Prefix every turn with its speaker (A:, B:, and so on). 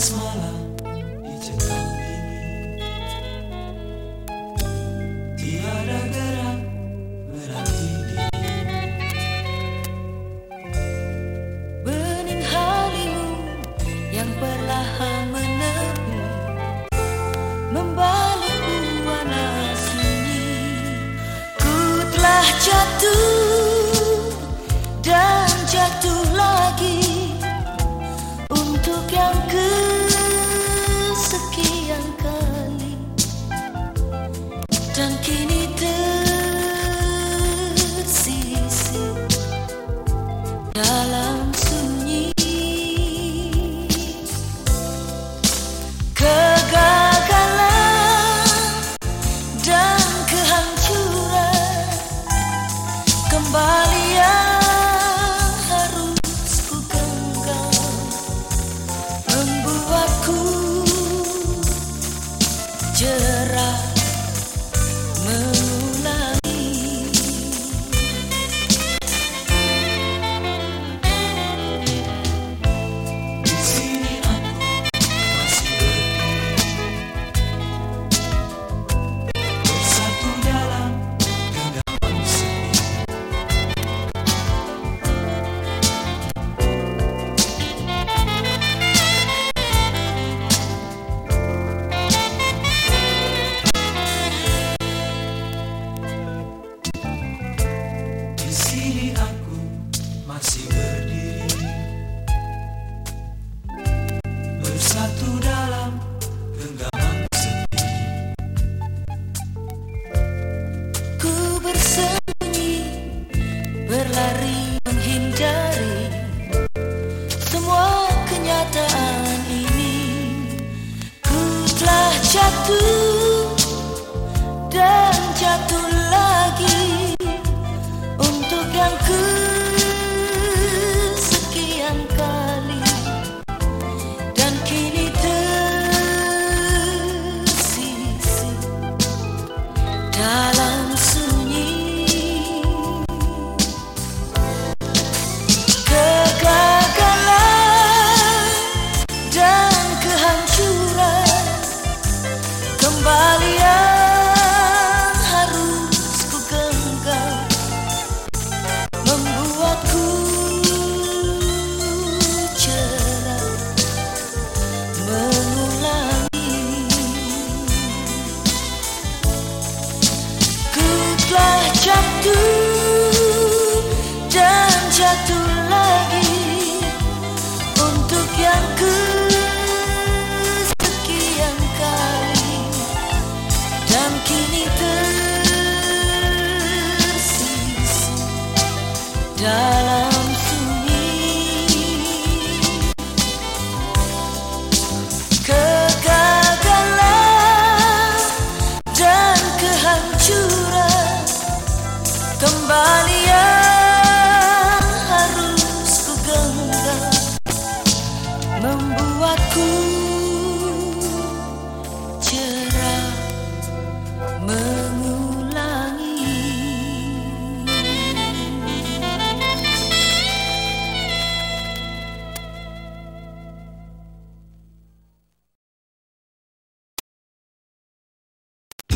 A: smile
B: Ku salah